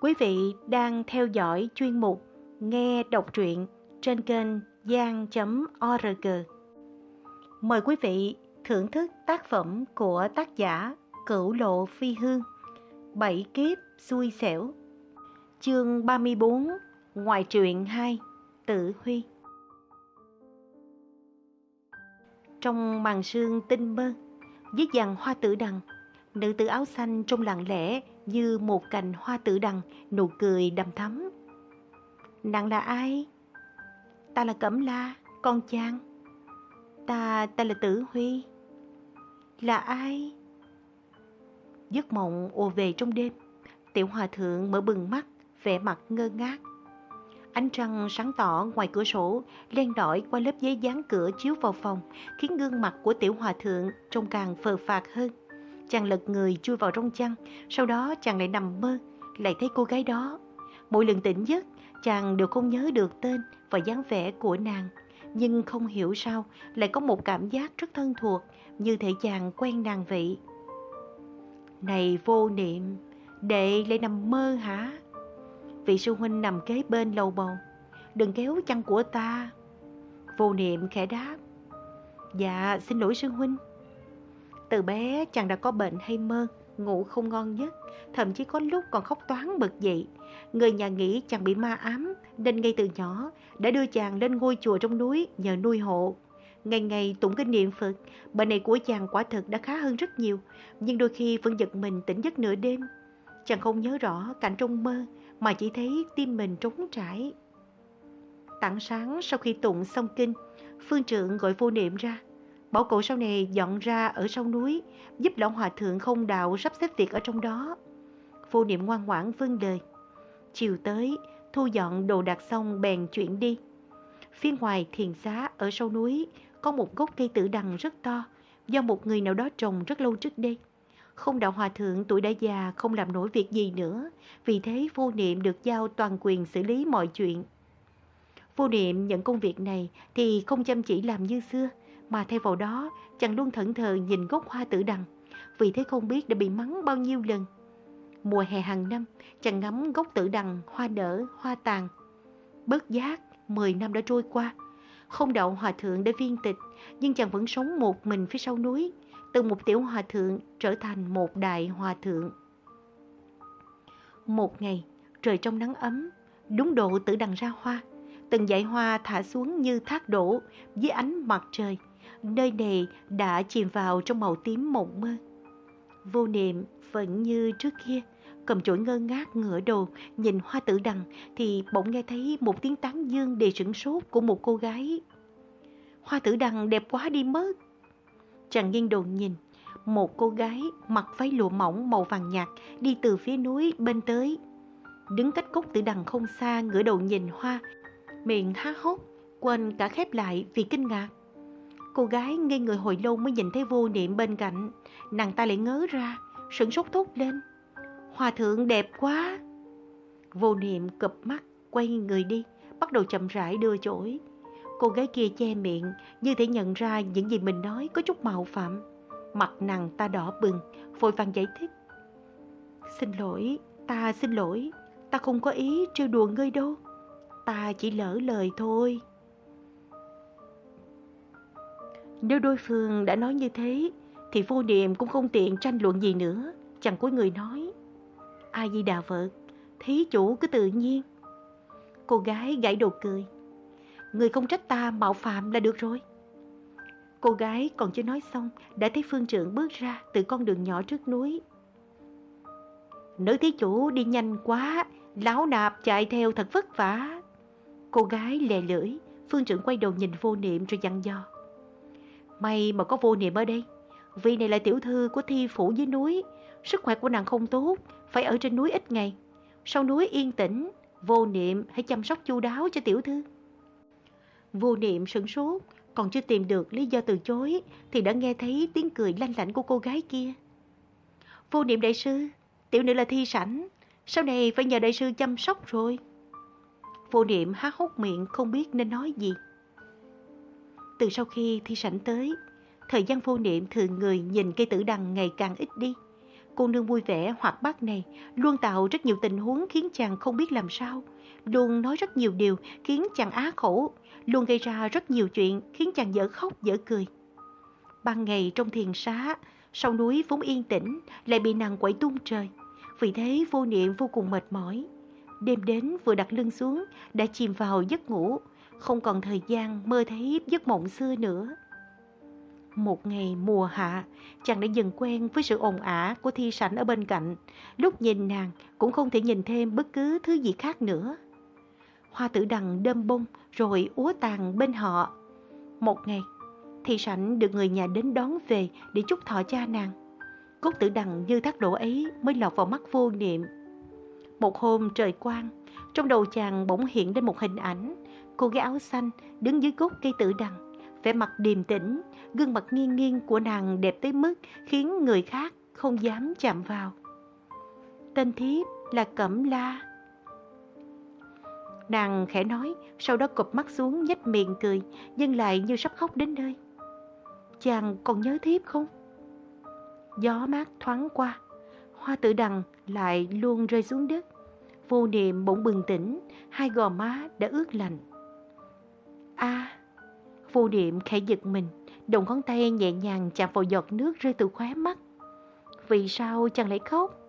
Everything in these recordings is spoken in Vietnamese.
Quý vị đang theo dõi chuyên mục Nghe đọc truyện trên kênh gian.org. Mời quý vị thưởng thức tác phẩm của tác giả Cửu Lộ Phi Hương, Bảy kiếp xui xẻo, Chương 34 Ngoại truyện 2 Tử Huy Trong màn sương tinh mơ dưới dàn hoa tử đằng, Nữ tử áo xanh trong lặng lẽ như một cành hoa tử đằng, nụ cười đầm thắm. Nàng là ai? Ta là Cẩm La, con chàng. Ta, ta là Tử Huy. Là ai? Giấc mộng ùa về trong đêm, tiểu hòa thượng mở bừng mắt, vẻ mặt ngơ ngác. Ánh trăng sáng tỏ ngoài cửa sổ, len lỏi qua lớp giấy dán cửa chiếu vào phòng, khiến gương mặt của tiểu hòa thượng trông càng phờ phạc hơn. Chàng lật người chui vào trong chăn, sau đó chàng lại nằm mơ, lại thấy cô gái đó. Mỗi lần tỉnh giấc, chàng đều không nhớ được tên và dáng vẻ của nàng. Nhưng không hiểu sao lại có một cảm giác rất thân thuộc, như thể chàng quen nàng vậy. Này vô niệm, đệ lại nằm mơ hả? Vị sư huynh nằm kế bên lầu bầu. Đừng kéo chăn của ta. Vô niệm khẽ đáp. Dạ, xin lỗi sư huynh. Từ bé chàng đã có bệnh hay mơ, ngủ không ngon giấc, thậm chí có lúc còn khóc toán bật dậy. Người nhà nghĩ chàng bị ma ám, nên ngay từ nhỏ đã đưa chàng lên ngôi chùa trong núi nhờ nuôi hộ. Ngày ngày tụng kinh niệm Phật, bệnh này của chàng quả thực đã khá hơn rất nhiều, nhưng đôi khi vẫn giật mình tỉnh giấc nửa đêm. Chàng không nhớ rõ cảnh trong mơ, mà chỉ thấy tim mình trống trải. Tảng sáng sau khi tụng xong kinh, phương trượng gọi vô niệm ra, Bảo cậu sau này dọn ra ở sau núi, giúp lão hòa thượng không đạo sắp xếp việc ở trong đó. Vô niệm ngoan ngoãn vâng lời. Chiều tới, thu dọn đồ đạc xong bèn chuyển đi. Phía ngoài thiền xá ở sau núi có một gốc cây tử đằng rất to do một người nào đó trồng rất lâu trước đây. Không đạo hòa thượng tuổi đã già không làm nổi việc gì nữa, vì thế vô niệm được giao toàn quyền xử lý mọi chuyện. Vô niệm nhận công việc này thì không chăm chỉ làm như xưa, mà thay vào đó chàng luôn thẫn thờ nhìn gốc hoa tử đằng, vì thế không biết đã bị mắng bao nhiêu lần. Mùa hè hàng năm, chàng ngắm gốc tử đằng, hoa nở, hoa tàn. Bớt giác, 10 năm đã trôi qua. Không đậu hòa thượng để viên tịch, nhưng chàng vẫn sống một mình phía sau núi, từ một tiểu hòa thượng trở thành một đại hòa thượng. Một ngày, trời trong nắng ấm, đúng độ tử đằng ra hoa, từng dải hoa thả xuống như thác đổ dưới ánh mặt trời nơi này đã chìm vào trong màu tím mộng mơ. Vô niệm vẫn như trước kia, cầm chổi ngơ ngác ngửa đầu nhìn hoa tử đằng thì bỗng nghe thấy một tiếng tán dương đầy sửng sốt của một cô gái. Hoa tử đằng đẹp quá đi mất. Chàng nghiêng đầu nhìn, một cô gái mặc váy lụa mỏng màu vàng nhạt đi từ phía núi bên tới. Đứng cách cốc tử đằng không xa ngửa đầu nhìn hoa, miệng há hốc, quên cả khép lại vì kinh ngạc. Cô gái ngây người hồi lâu mới nhìn thấy vô niệm bên cạnh. Nàng ta lại ngớ ra, sửng sốt thốt lên. Hòa thượng đẹp quá. Vô niệm cụp mắt, quay người đi, bắt đầu chậm rãi đưa chổi. Cô gái kia che miệng, như thể nhận ra những gì mình nói có chút mạo phạm. Mặt nàng ta đỏ bừng, vội vàng giải thích. Xin lỗi, ta xin lỗi, ta không có ý trêu đùa ngươi đâu. Ta chỉ lỡ lời thôi. Nếu đối phương đã nói như thế, thì vô niệm cũng không tiện tranh luận gì nữa. Chẳng có người nói. A Di Đà Phật, thí chủ cứ tự nhiên. Cô gái gãy đầu cười. Người không trách ta mạo phạm là được rồi. Cô gái còn chưa nói xong, đã thấy phương trưởng bước ra từ con đường nhỏ trước núi. Nữ thí chủ đi nhanh quá, láo nạp chạy theo thật vất vả. Cô gái lè lưỡi, phương trưởng quay đầu nhìn vô niệm rồi dặn dò. May mà có vô niệm ở đây. Vì này là tiểu thư của thi phủ dưới núi. Sức khỏe của nàng không tốt, phải ở trên núi ít ngày. Sau núi yên tĩnh, vô niệm hãy chăm sóc chu đáo cho tiểu thư. Vô niệm sửng sốt, còn chưa tìm được lý do từ chối thì đã nghe thấy tiếng cười lanh lảnh của cô gái kia. Vô niệm đại sư, tiểu nữ là thi sảnh, sau này phải nhờ đại sư chăm sóc rồi. Vô niệm há hốc miệng không biết nên nói gì. Từ sau khi thi sảnh tới, thời gian vô niệm thường người nhìn cây tử đằng ngày càng ít đi. Cô nương vui vẻ hoạt bát này luôn tạo rất nhiều tình huống khiến chàng không biết làm sao. Luôn nói rất nhiều điều khiến chàng á khổ. Luôn gây ra rất nhiều chuyện khiến chàng dở khóc dở cười. Ban ngày trong thiền xá, sau núi vốn yên tĩnh lại bị nàng quẩy tung trời. Vì thế vô niệm vô cùng mệt mỏi. Đêm đến vừa đặt lưng xuống đã chìm vào giấc ngủ, không còn thời gian mơ thấy giấc mộng xưa nữa. Một ngày mùa hạ, chàng đã dần quen với sự ồn ả của thi sảnh ở bên cạnh. Lúc nhìn nàng cũng không thể nhìn thêm bất cứ thứ gì khác nữa. Hoa tử đằng đơm bông rồi úa tàn bên họ. Một ngày, thi sảnh được người nhà đến đón về để chúc thọ cha nàng. Cốt tử đằng như thác đổ ấy mới lọt vào mắt vô niệm. Một hôm trời quang, trong đầu chàng bỗng hiện lên một hình ảnh. Cô gái áo xanh đứng dưới gốc cây tử đằng, vẻ mặt điềm tĩnh, gương mặt nghiêng nghiêng của nàng đẹp tới mức khiến người khác không dám chạm vào. Tên thiếp là Cẩm La. Nàng khẽ nói, sau đó cụp mắt xuống nhếch miệng cười, nhưng lại như sắp khóc đến nơi. Chàng còn nhớ thiếp không? Gió mát thoáng qua, hoa tử đằng lại luôn rơi xuống đất. Vô niệm bỗng bừng tỉnh, hai gò má đã ướt lạnh. Vô niệm khẽ giật mình, Đồng ngón tay nhẹ nhàng chạm vào giọt nước rơi từ khóe mắt. Vì sao chàng lại khóc?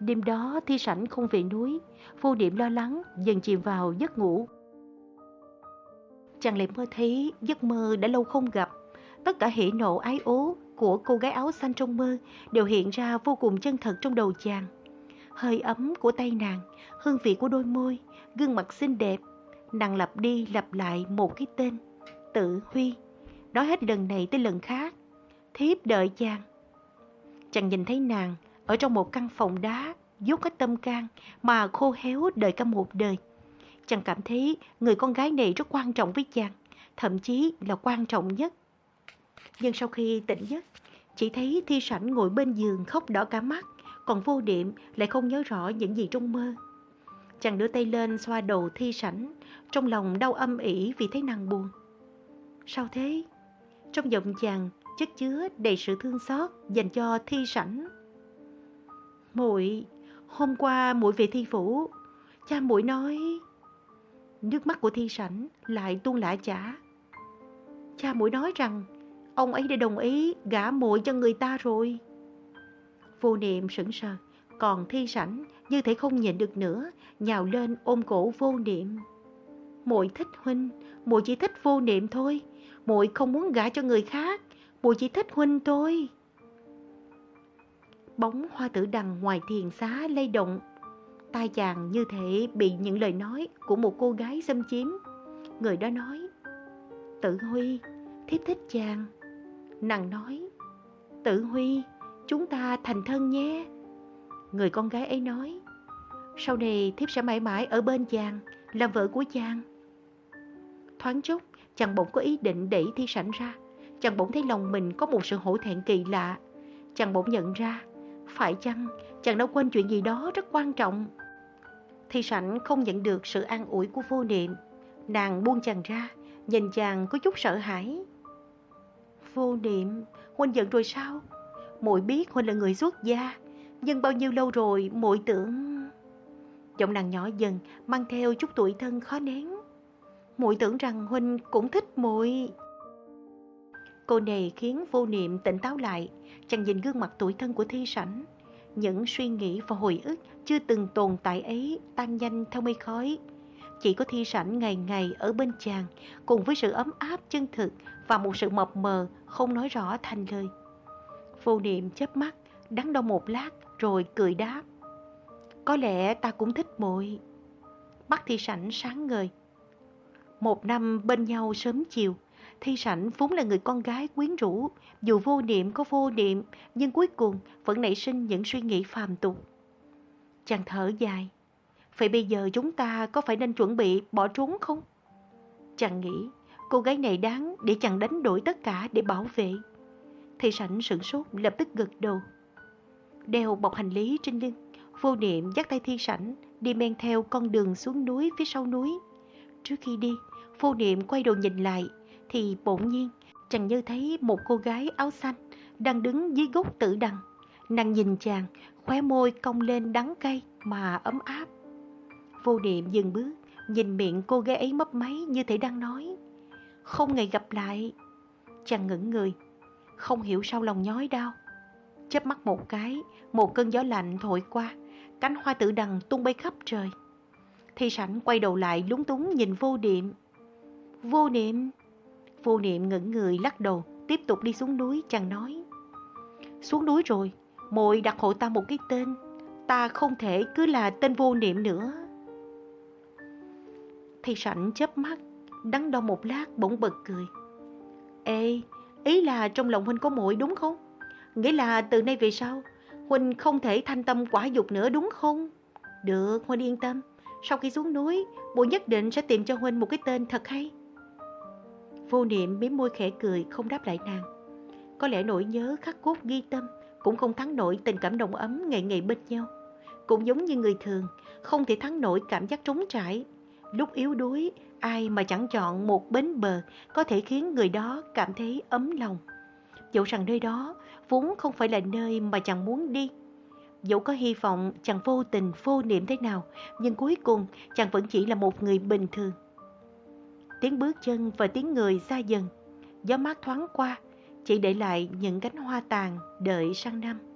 Đêm đó thi sảnh không về núi, vô niệm lo lắng dần chìm vào giấc ngủ. Chàng lại mơ thấy giấc mơ đã lâu không gặp. Tất cả hỉ nộ ái ố của cô gái áo xanh trong mơ đều hiện ra vô cùng chân thật trong đầu chàng. Hơi ấm của tay nàng, hương vị của đôi môi, gương mặt xinh đẹp. Nàng lặp đi lặp lại một cái tên, tự huy nói hết lần này tới lần khác. Thiếp đợi chàng. Chàng nhìn thấy nàng ở trong một căn phòng đá, dốt hết tâm can mà khô héo đợi cả một đời. Chàng cảm thấy người con gái này rất quan trọng với chàng, thậm chí là quan trọng nhất. Nhưng sau khi tỉnh giấc, chỉ thấy thi sảnh ngồi bên giường khóc đỏ cả mắt, còn vô niệm lại không nhớ rõ những gì trong mơ. Chàng đưa tay lên xoa đầu thi sảnh, trong lòng đau âm ỉ vì thấy nàng buồn. Sao thế? Trong giọng chàng chất chứa đầy sự thương xót dành cho thi sảnh. Muội, hôm qua muội về thi phủ, cha muội nói... Nước mắt của thi sảnh lại tuôn lã chả. Cha muội nói rằng ông ấy đã đồng ý gả muội cho người ta rồi. Vô niệm sững sờ, còn thi sảnh như thể không nhịn được nữa, nhào lên ôm cổ vô niệm. Muội thích huynh, muội chỉ thích vô niệm thôi muội không muốn gả cho người khác, muội chỉ thích huynh thôi. Bóng hoa tử đằng ngoài thiền xá lay động, tai chàng như thể bị những lời nói của một cô gái xâm chiếm. Người đó nói, Tử Huy, thiếp thích chàng. Nàng nói, Tử Huy, chúng ta thành thân nhé. Người con gái ấy nói, sau này thiếp sẽ mãi mãi ở bên chàng, làm vợ của chàng. Thoáng chốc, chàng bỗng có ý định đẩy thi sảnh ra. Chàng bỗng thấy lòng mình có một sự hổ thẹn kỳ lạ. Chàng bỗng nhận ra, phải chăng chàng đã quên chuyện gì đó rất quan trọng. Thi sảnh không nhận được sự an ủi của vô niệm. Nàng buông chàng ra, nhìn chàng có chút sợ hãi. Vô niệm, Huynh giận rồi sao? muội biết Huynh là người xuất gia, nhưng bao nhiêu lâu rồi muội tưởng... Giọng nàng nhỏ dần, mang theo chút tuổi thân khó nén muội tưởng rằng huynh cũng thích muội. Cô này khiến vô niệm tỉnh táo lại, chàng nhìn gương mặt tuổi thân của thi sảnh. Những suy nghĩ và hồi ức chưa từng tồn tại ấy tan nhanh theo mây khói. Chỉ có thi sảnh ngày ngày ở bên chàng, cùng với sự ấm áp chân thực và một sự mập mờ không nói rõ thành lời. Vô niệm chớp mắt, đắn đo một lát rồi cười đáp. Có lẽ ta cũng thích muội. Mắt thi sảnh sáng ngời, một năm bên nhau sớm chiều, Thi Sảnh vốn là người con gái quyến rũ, dù vô niệm có vô niệm, nhưng cuối cùng vẫn nảy sinh những suy nghĩ phàm tục. Chàng thở dài, vậy bây giờ chúng ta có phải nên chuẩn bị bỏ trốn không? Chàng nghĩ, cô gái này đáng để chàng đánh đổi tất cả để bảo vệ. Thi Sảnh sửng sốt lập tức gật đầu. Đeo bọc hành lý trên lưng, vô niệm dắt tay Thi Sảnh đi men theo con đường xuống núi phía sau núi. Trước khi đi, Vô niệm quay đầu nhìn lại, thì bỗng nhiên chàng như thấy một cô gái áo xanh đang đứng dưới gốc tử đằng. Nàng nhìn chàng, khóe môi cong lên đắng cay mà ấm áp. Vô niệm dừng bước, nhìn miệng cô gái ấy mấp máy như thể đang nói. Không ngày gặp lại. Chàng ngẩn người, không hiểu sao lòng nhói đau. Chớp mắt một cái, một cơn gió lạnh thổi qua, cánh hoa tử đằng tung bay khắp trời. Thi sảnh quay đầu lại lúng túng nhìn vô niệm. Vô niệm. Vô niệm ngẩn người lắc đầu, tiếp tục đi xuống núi, chàng nói. Xuống núi rồi, muội đặt hộ ta một cái tên. Ta không thể cứ là tên vô niệm nữa. Thầy sảnh chớp mắt, đắn đo một lát bỗng bật cười. Ê, ý là trong lòng huynh có muội đúng không? Nghĩa là từ nay về sau, huynh không thể thanh tâm quả dục nữa đúng không? Được, huynh yên tâm. Sau khi xuống núi, bộ nhất định sẽ tìm cho huynh một cái tên thật hay. Vô niệm mím môi khẽ cười, không đáp lại nàng. Có lẽ nỗi nhớ khắc cốt ghi tâm, cũng không thắng nổi tình cảm đồng ấm ngày ngày bên nhau. Cũng giống như người thường, không thể thắng nổi cảm giác trống trải. Lúc yếu đuối, ai mà chẳng chọn một bến bờ có thể khiến người đó cảm thấy ấm lòng. Dẫu rằng nơi đó vốn không phải là nơi mà chàng muốn đi. Dẫu có hy vọng chàng vô tình, vô niệm thế nào, nhưng cuối cùng chàng vẫn chỉ là một người bình thường. Tiếng bước chân và tiếng người xa dần, gió mát thoáng qua, chỉ để lại những cánh hoa tàn đợi sang năm.